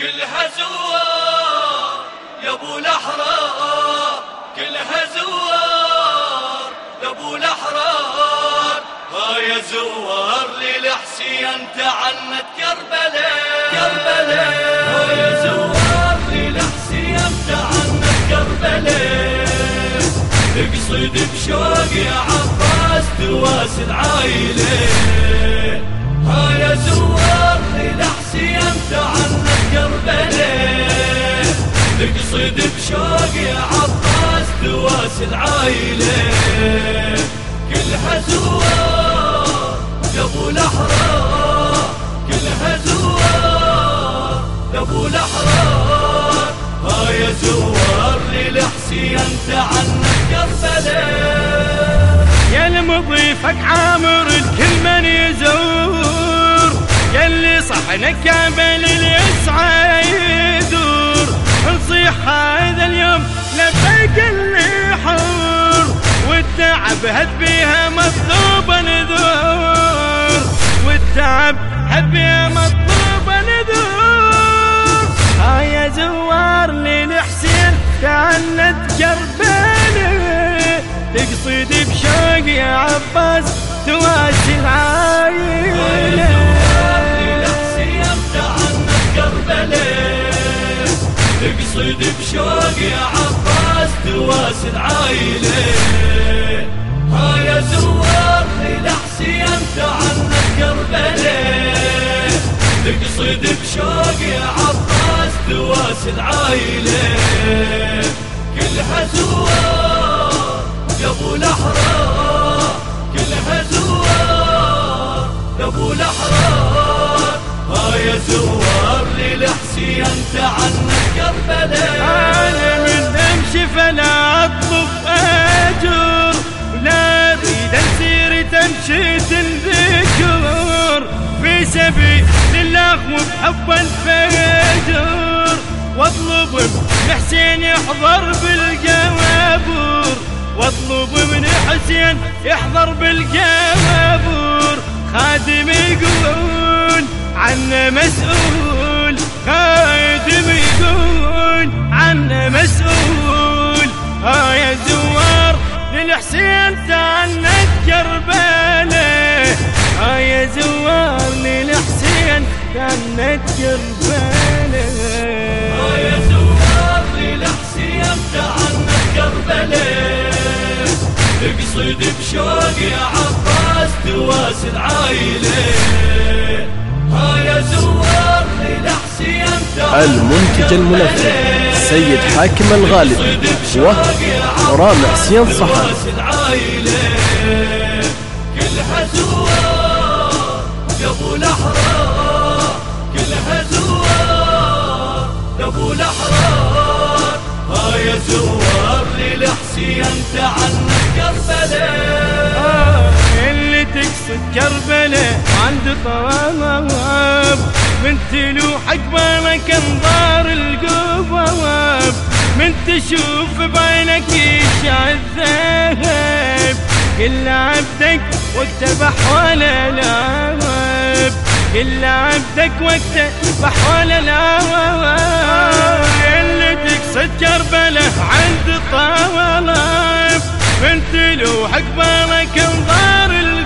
كلها زوار يا أبو الأحرار كلها زوار يا أبو الأحرار. ها يا زوار للحسين تعنت كربلاء كربلاء. ها يا زوار للحسين تعنت كربلاء. بشوق يا عباس تواس العايلة. تقصد بشوق يا عباس تواس العايلة. كلها زوار يا ابو الاحرار كلها زوار يا ابو الاحرار ها يا زوار للحسين تعنت كربلاء يا المضيفك عامر الكل من يزور. يا اللي صحنك كامل اليسعى يدور نصيح هذا اليوم لبيك اللي حور والتعب هد بيها مطلوب نذور والتعب هد بيها مطلوب نذور ها يا زوار للحسين كأنت كربانه تقصد بشوق يا عباس تواسي العايله تقصد بشوق يا عباس تواس العايلة. ها يا زوار للحسين تعنت كربلاء تقصد بشوق يا عباس تواس العايلة. كلها زوار يا أبو الأحرار. كلها زوار يا أبو الأحرار. ها يا زوار للحسين تعنت كربلاء أنا من امشي فلا أطلب أجر ولا أريد اسير تمشي تنذكر في سبيل الله وبحب الفجر واطلب من حسين يحضر بالقوابر واطلب من حسين يحضر بالقوابر خادم يقول عنا مسؤول. خادم يقول عنا مسؤول. ها يا زوار للحسين تعنت كربلاء ها يا زوار للحسين تعنت كربلاء المنتج المنفذ سيد حاكم الغالب ورامي حسين صحن كلها زوار يا ابو الاحرار ها يا زوار للحسين تعنت كربلاء اللي تقصد كربلاء عند طواب من تلوح اقبالك انظار القباب من تشوف بعينك يشع الذهب؟ كل عبدك وقت بحول العواب كل عبدك وقت بحول العواب اللي تقصد كربلاء عند طواب من تلوح اقبالك انظار القواب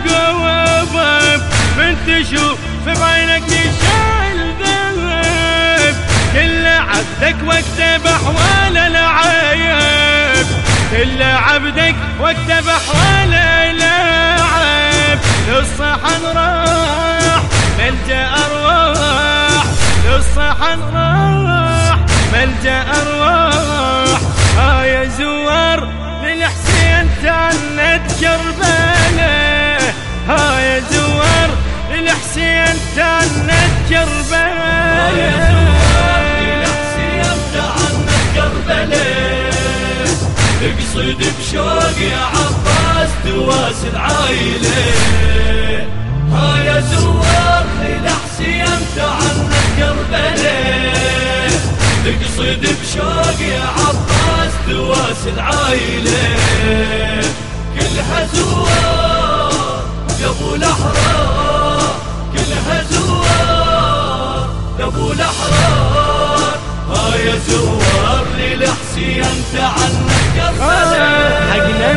عبدك وقت بحوال العيب للصحن راح ملجأ أرواح. للصحن راح ملجأ أرواح. ها يا زوار للحسين تعنت كربلاء ها يا زوار للحسين تعنت كربلاء تقصد بشوق يا عباس تواس العايلة. ها يا زوار للحسين تعنت كربلاء تقصد بشوق يا عباس تواس العايلة. كلها زوار يا ابو الأحرار. كلها زوار يا ابو الاحرار عنك كربلاء حقنا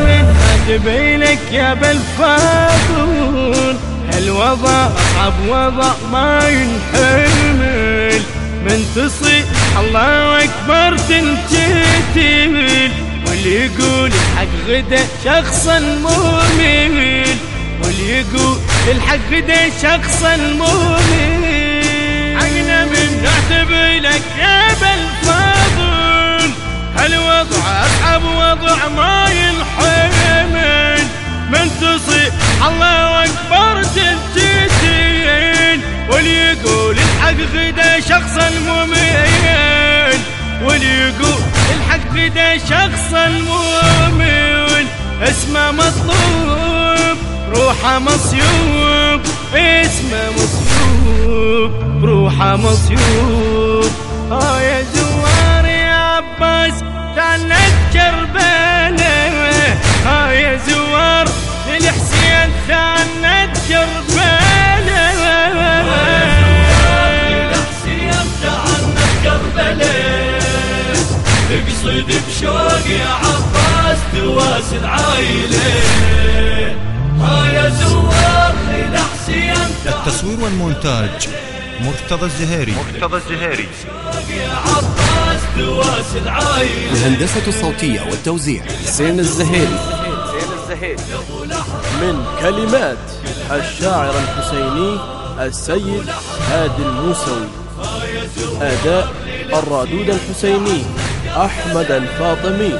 يا بالفاضل هالوضع أصعب وضع ما ينحمل. من تصيح الله أكبر تنجتل واللي يقول الحق غدا شخصا مؤمن. واللي يقول الحق غدا شخصا مؤمن. عقنا من نعتب لك يا بالفضل هالوضع اصعب وضع ما ينحمل من تصيح الله أكبر تنجتين واللي يقول الحق غدا شخصا مؤمن واللي يقول الحق غدا شخصا مؤمن اسمه مطلوب روحه مصيوب. اسمه مصيوب روحه مصيوب. ها يا زوار يا عباس ها يا زوار للحسين تعنت كربلاء الحسين عنك كربلاء اقصد بشوق يا عباس تواس العايلة. ها يا زوار للحسين التصوير والمونتاج مرتضى الزهيري. مرتضى الزهيري. يا عباس الهندسة الصوتية والتوزيع حسين الزهيري. من كلمات الشاعر الحسيني السيد هادي الموسوي. أداء الرادود الحسيني أحمد الفاطمي.